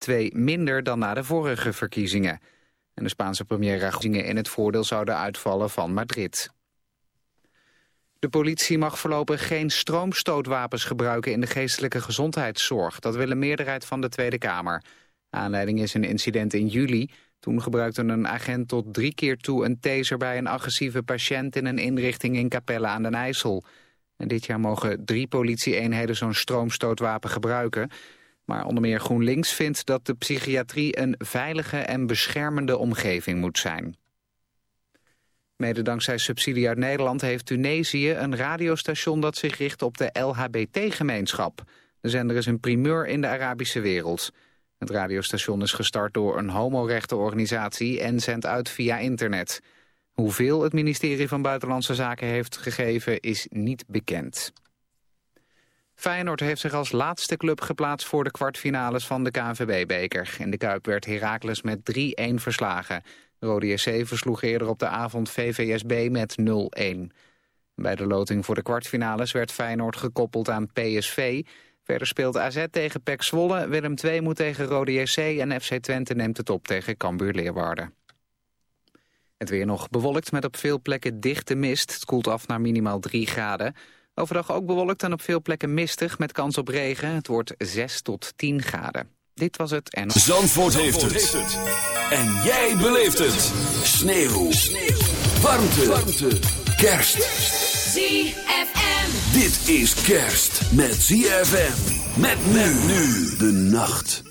twee minder dan na de vorige verkiezingen. En de Spaanse premier Rajoy in het voordeel zouden uitvallen van Madrid. De politie mag voorlopig geen stroomstootwapens gebruiken in de geestelijke gezondheidszorg. Dat wil een meerderheid van de Tweede Kamer. Aanleiding is een incident in juli. Toen gebruikte een agent tot drie keer toe een taser bij een agressieve patiënt in een inrichting in Capelle aan den IJssel. En dit jaar mogen drie politieeenheden zo'n stroomstootwapen gebruiken. Maar onder meer GroenLinks vindt dat de psychiatrie een veilige en beschermende omgeving moet zijn. Mede dankzij subsidie uit Nederland heeft Tunesië een radiostation dat zich richt op de LHBT-gemeenschap. De zender is een primeur in de Arabische wereld. Het radiostation is gestart door een homorechtenorganisatie en zendt uit via internet. Hoeveel het ministerie van Buitenlandse Zaken heeft gegeven is niet bekend. Feyenoord heeft zich als laatste club geplaatst voor de kwartfinales van de KNVB-beker. In de Kuip werd Heracles met 3-1 verslagen. Rode SC versloeg eerder op de avond VVSB met 0-1. Bij de loting voor de kwartfinales werd Feyenoord gekoppeld aan PSV. Verder speelt AZ tegen PEC Zwolle, Willem II moet tegen Rode JC... en FC Twente neemt het op tegen Cambuur Leeuwarden. Het weer nog bewolkt met op veel plekken dichte mist. Het koelt af naar minimaal 3 graden. Overdag ook bewolkt en op veel plekken mistig met kans op regen. Het wordt 6 tot 10 graden. Dit was het en... Zandvoort, heeft, het. En jij beleeft het. Sneeuw. Sneeuw. Warmte. Warmte. Kerst. ZFM. Dit is kerst met ZFM. Met men nu de nacht.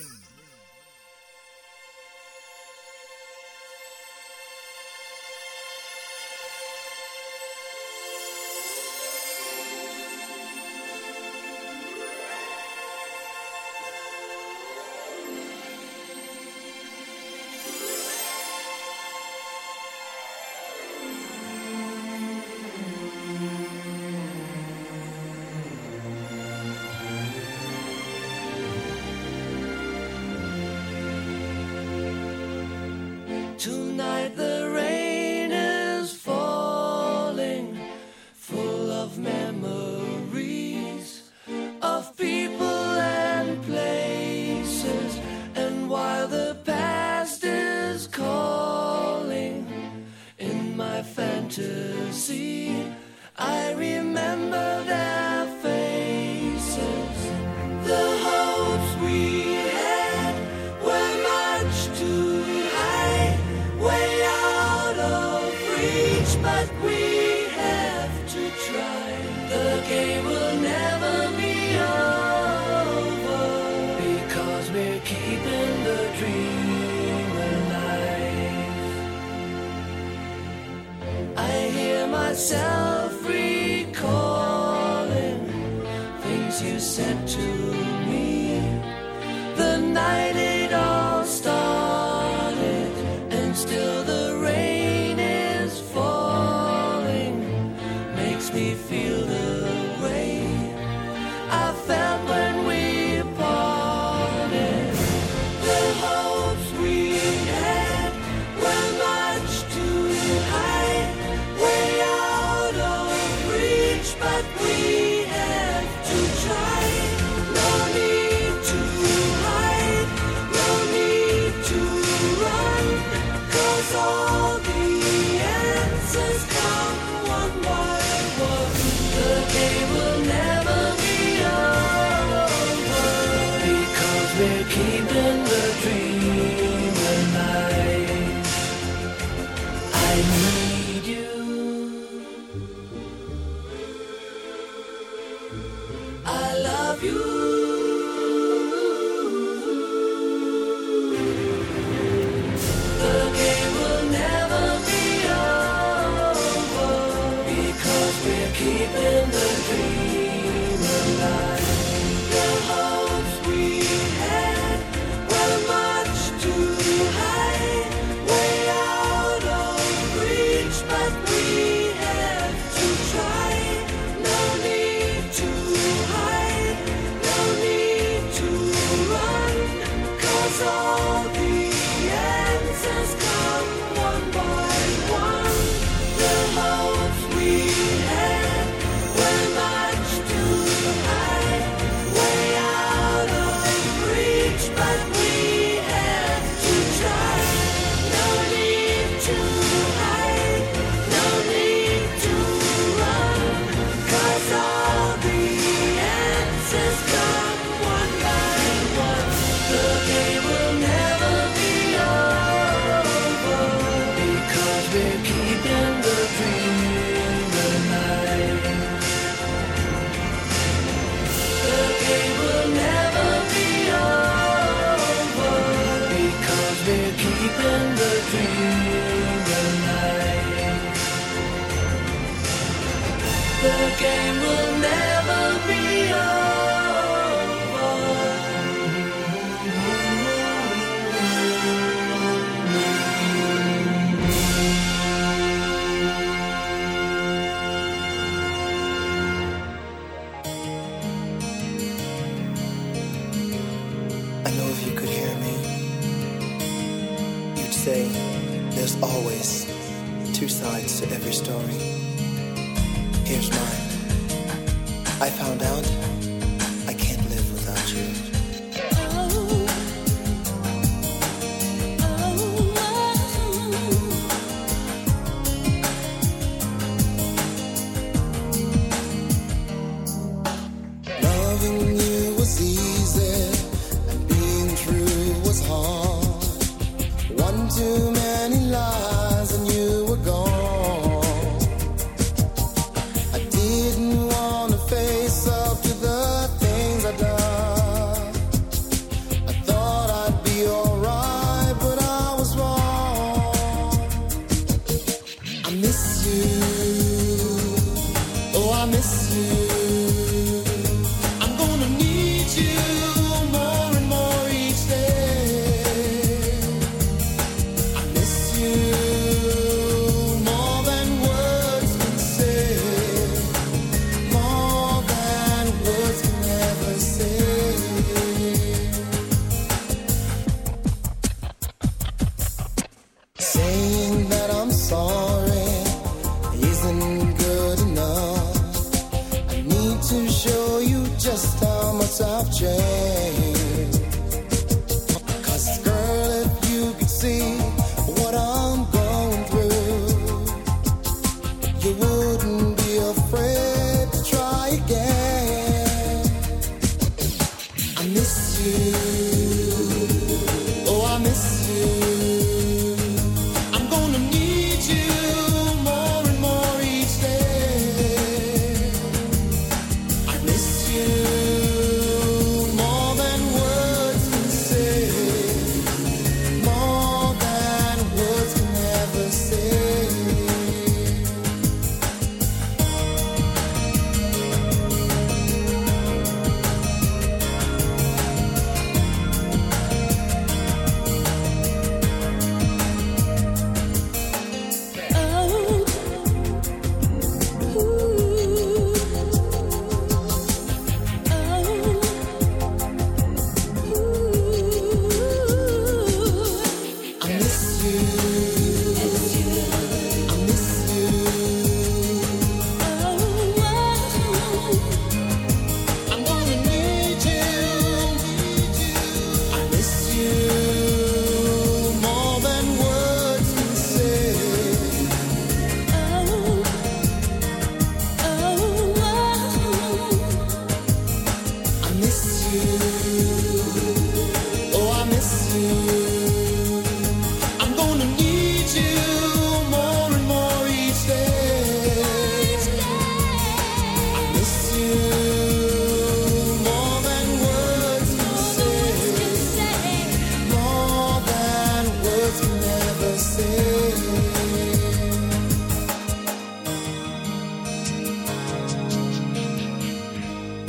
The game will never be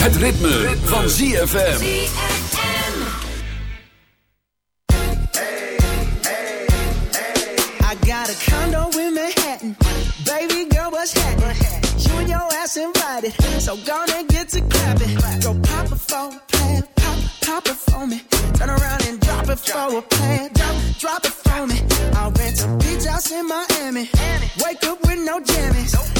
Het ritme, Hey, van ZFM. I got a condo in Manhattan. Baby girl, what's happening? You your ass invited, so gonna get to clapping. Go pop a phone, pop, pop a for me. Turn around and drop it for a plan, drop, drop phone me. I'll rent some beach house in Miami. Wake up with no jammies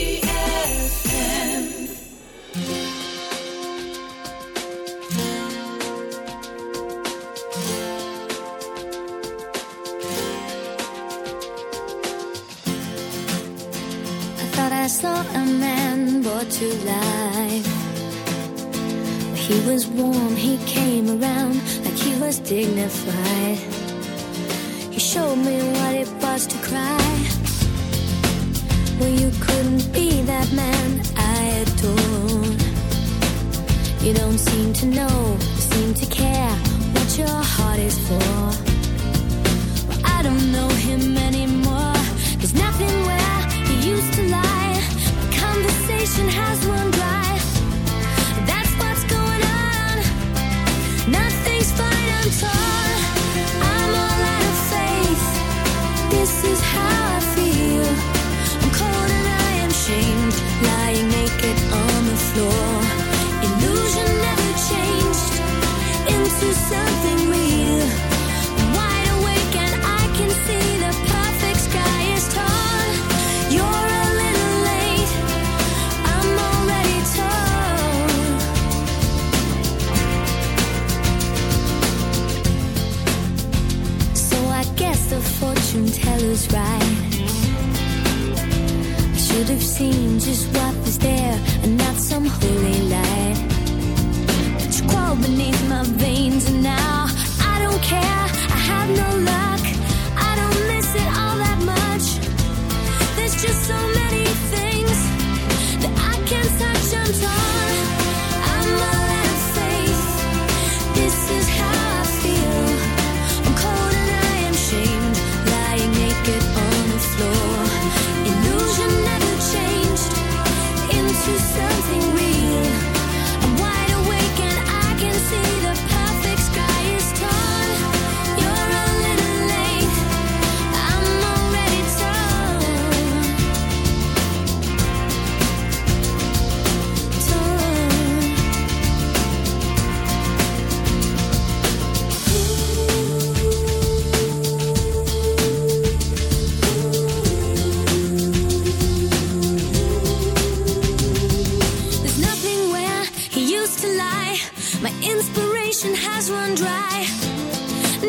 inspiration has run dry.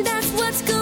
That's what's going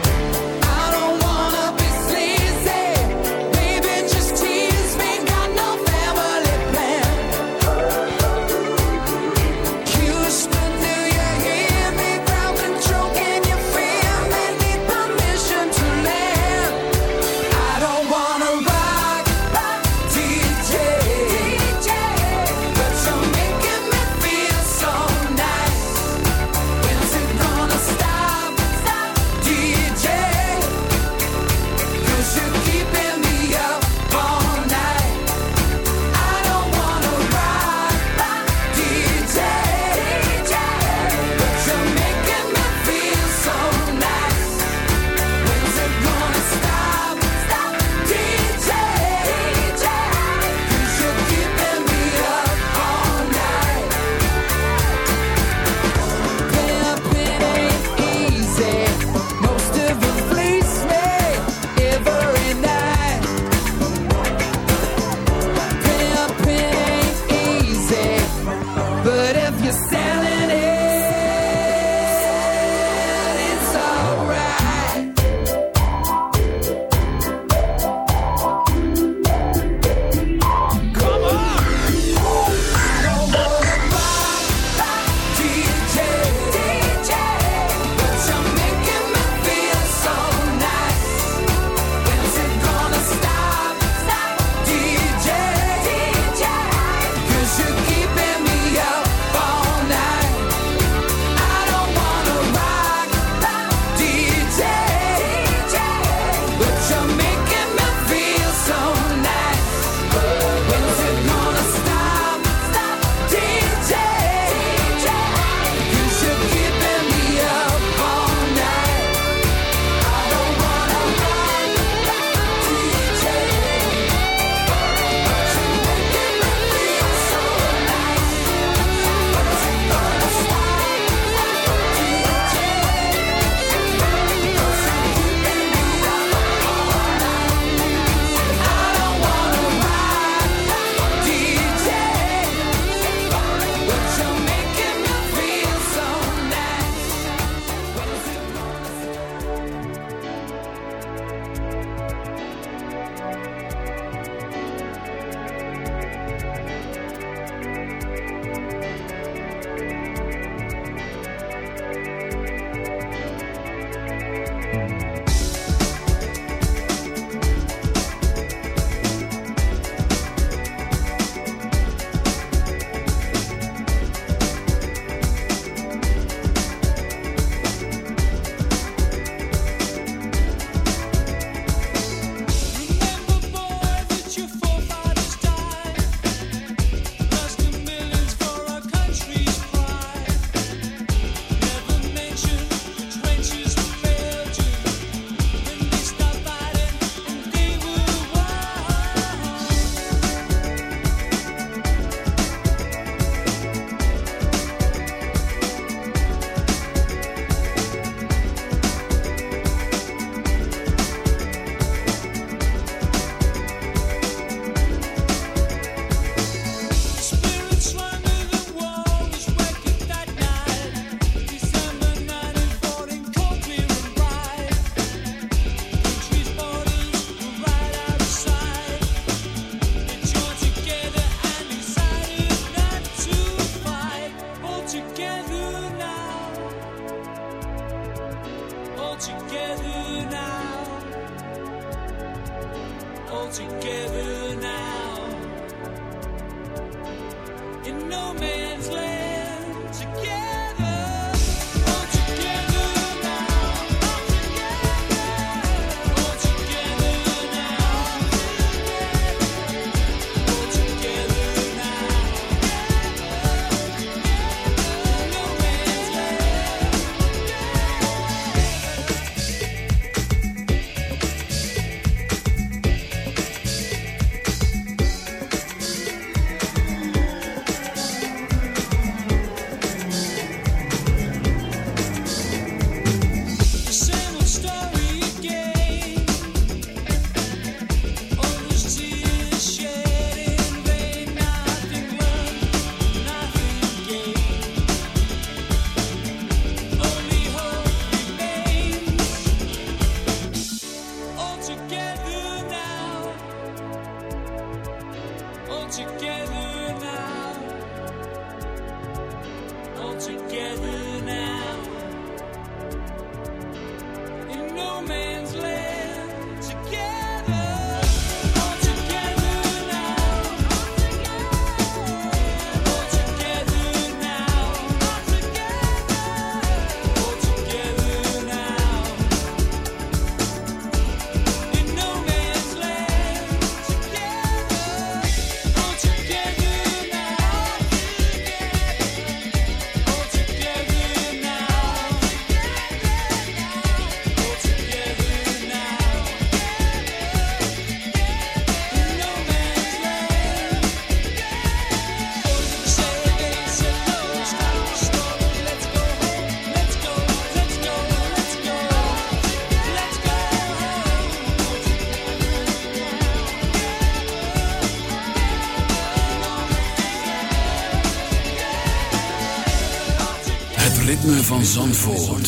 Zandvoort.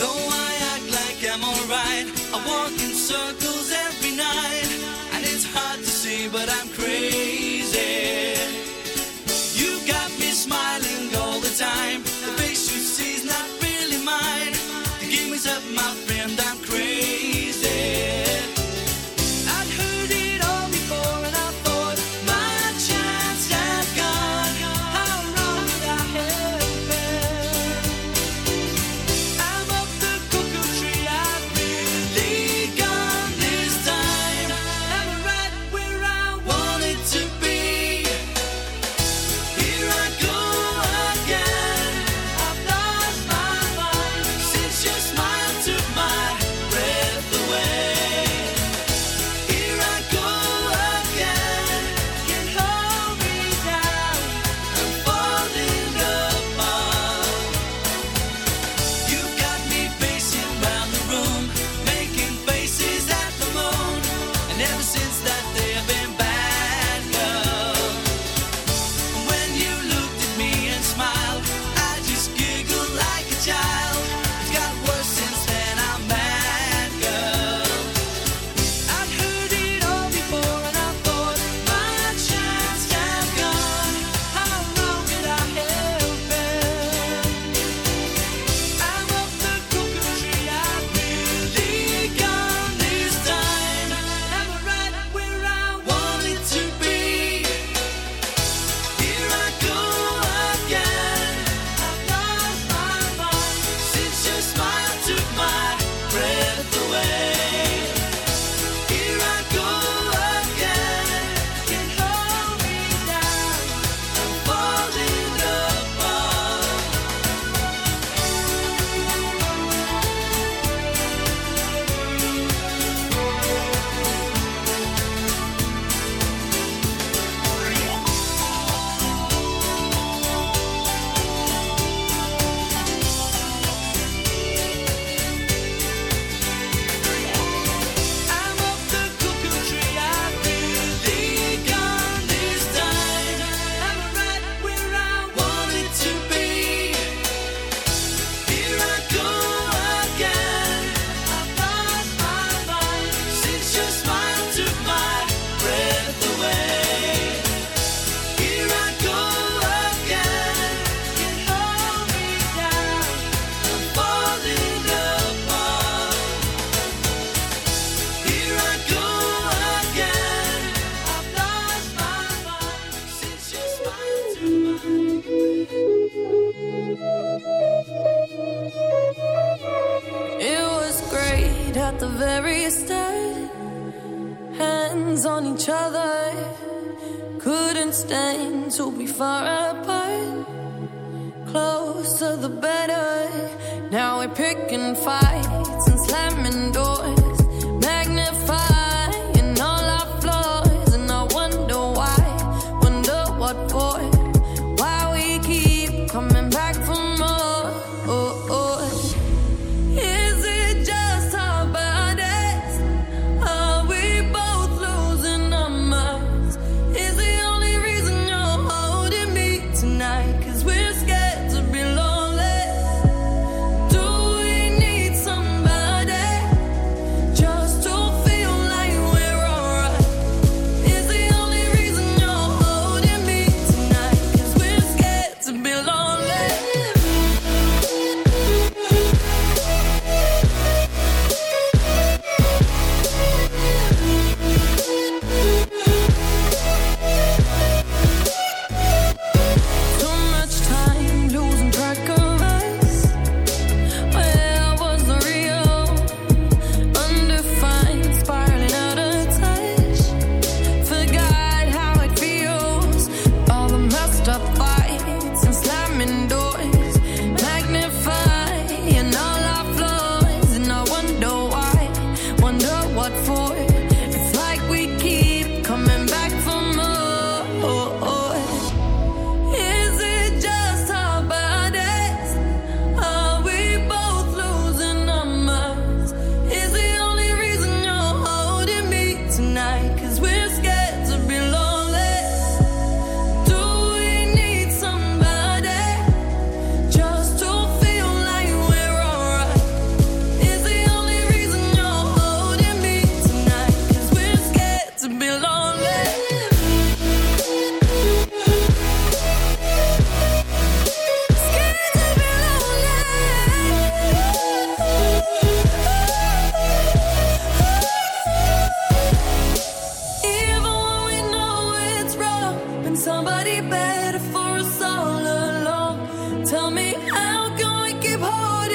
Though I act like I'm alright, I walk in circles.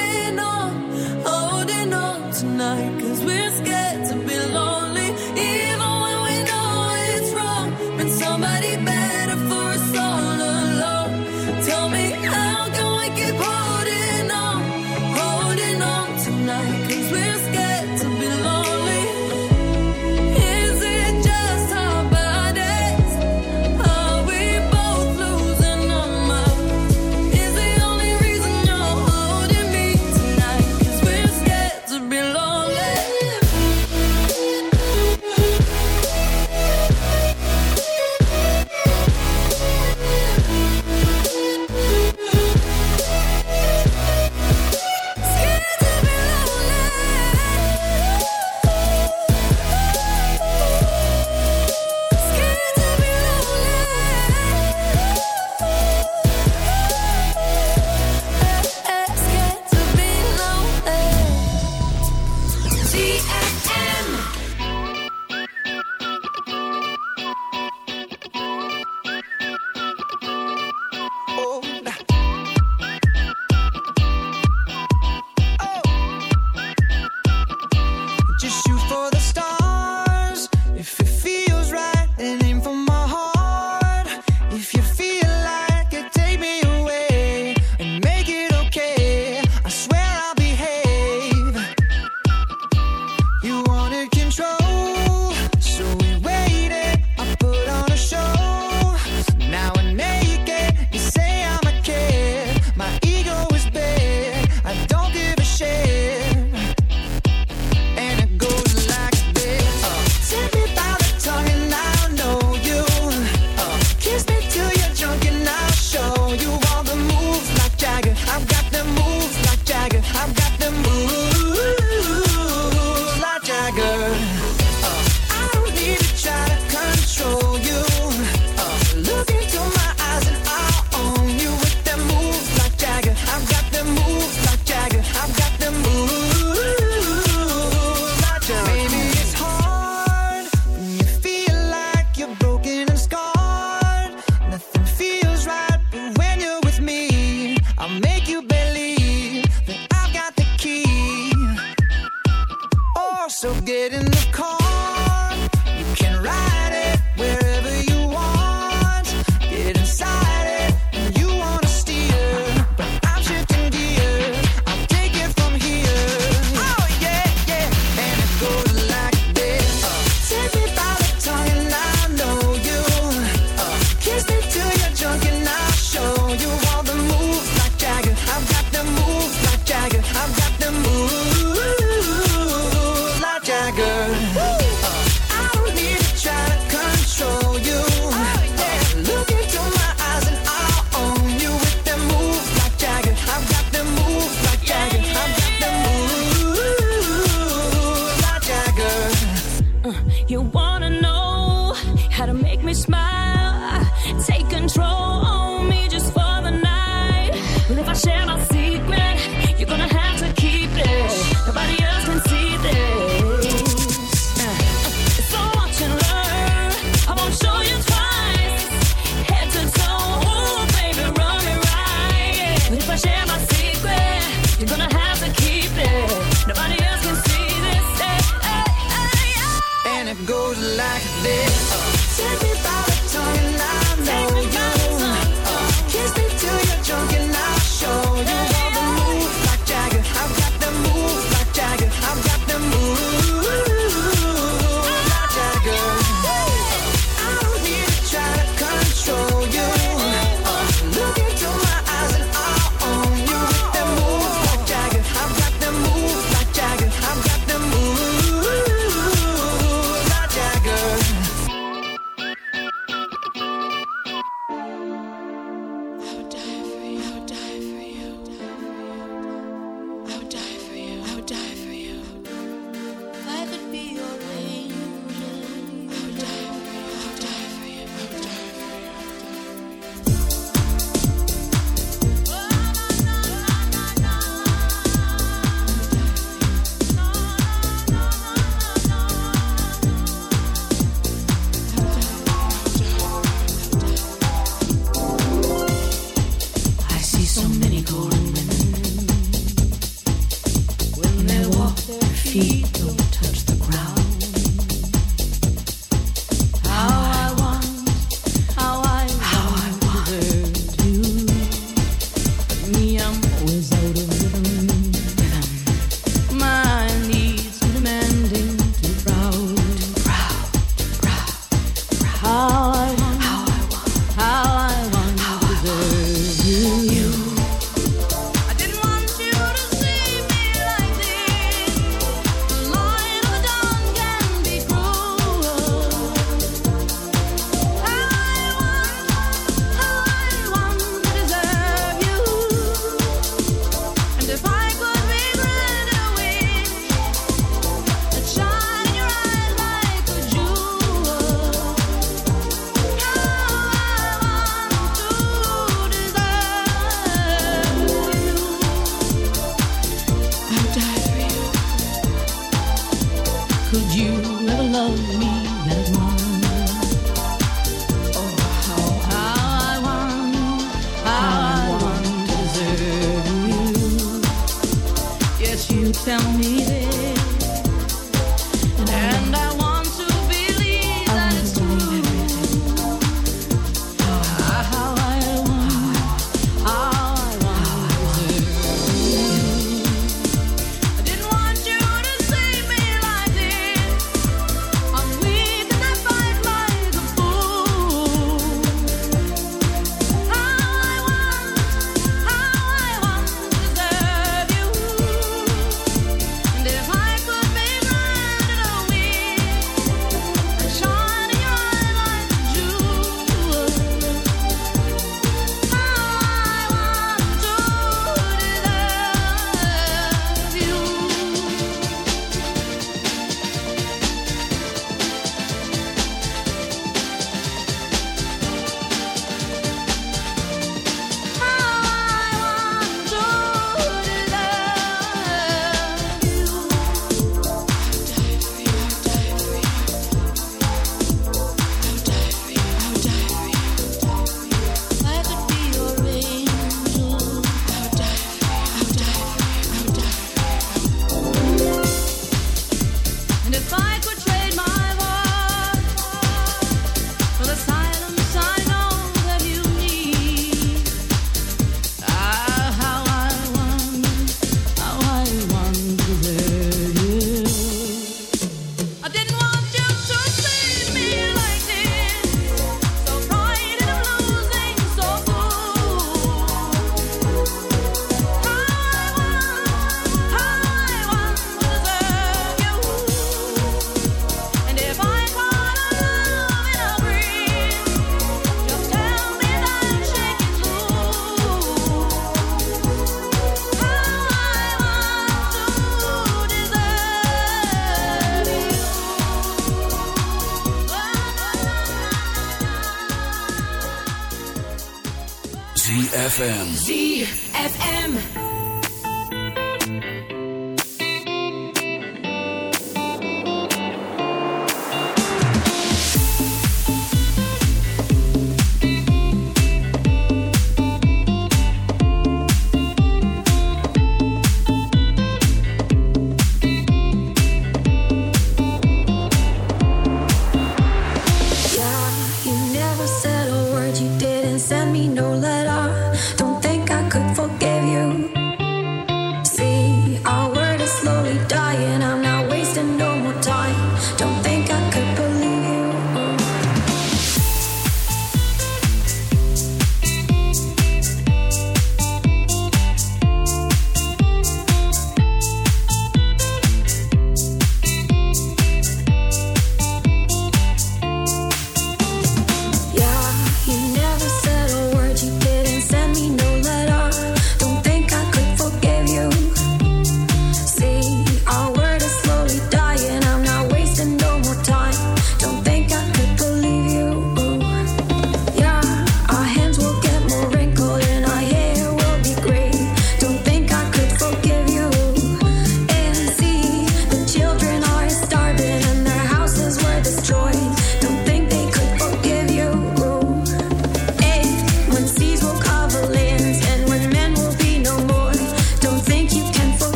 Holding on, holding on tonight? Cause we're scared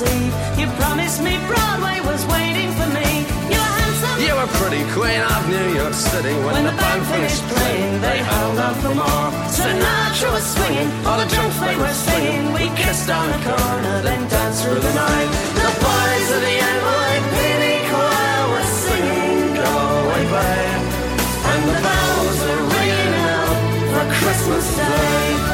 Eve, you promised me Broadway was waiting for me. You were handsome. You were pretty queen of New York City when, When the band finished playing. They held out for more. Sinatra was swinging, all the junk they were singing. We kissed on the corner, then danced through the night. The boys of the NYPD choir were singing, Go away, babe. And the bells are ringing out for Christmas Day.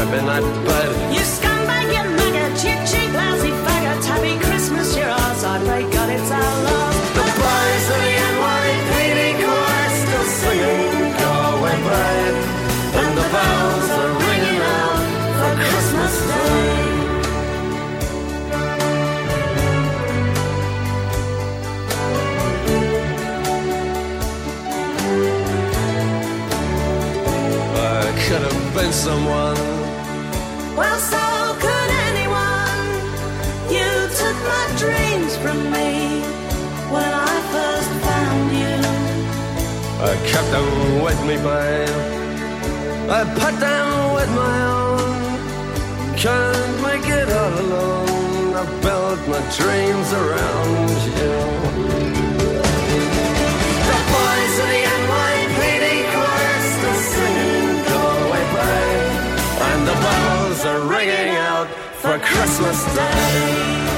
On a dripping. You scumbag, you maggot, you cheap, lousy faggot. Happy Christmas, you're ours. I pray God it's our love. The boys of the NYPD chorus still singing, Go away, babe. And the bells are ringing out for Christmas Day. I could have been someone. Kept them with me, babe. I put them with my own. Can't make it all alone. I built my dreams around you. The boys of the NYPD. And the bells are ringing out for Christmas Day.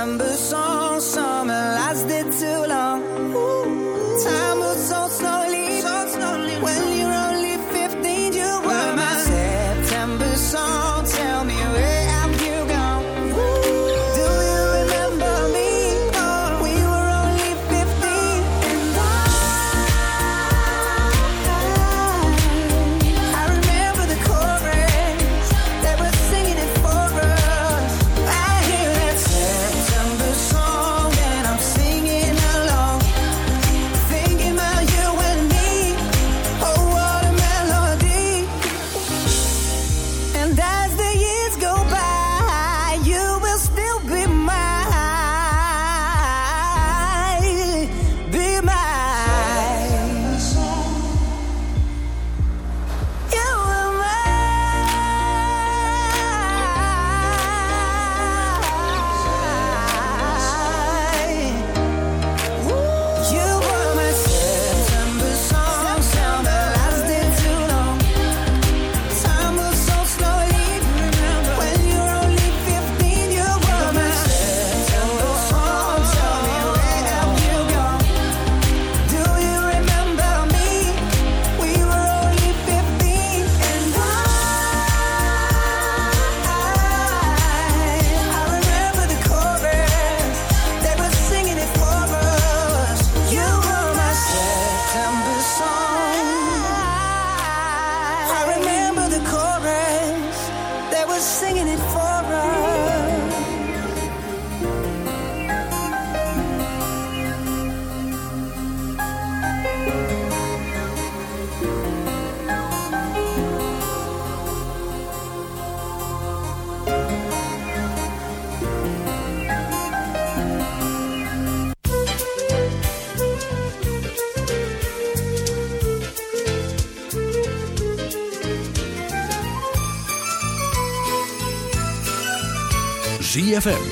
September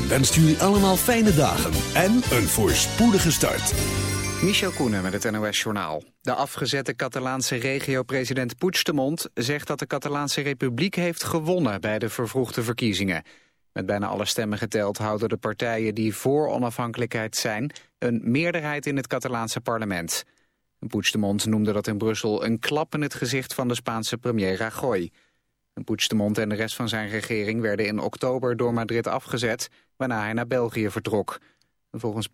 wenst jullie allemaal fijne dagen en een voorspoedige start. Michel Koenen met het NOS-journaal. De afgezette Catalaanse regio-president Puigdemont zegt dat de Catalaanse Republiek heeft gewonnen bij de vervroegde verkiezingen. Met bijna alle stemmen geteld houden de partijen die voor onafhankelijkheid zijn een meerderheid in het Catalaanse parlement. Puigdemont noemde dat in Brussel een klap in het gezicht van de Spaanse premier Rajoy. Puigdemont en de rest van zijn regering werden in oktober door Madrid afgezet, waarna hij naar België vertrok. Volgens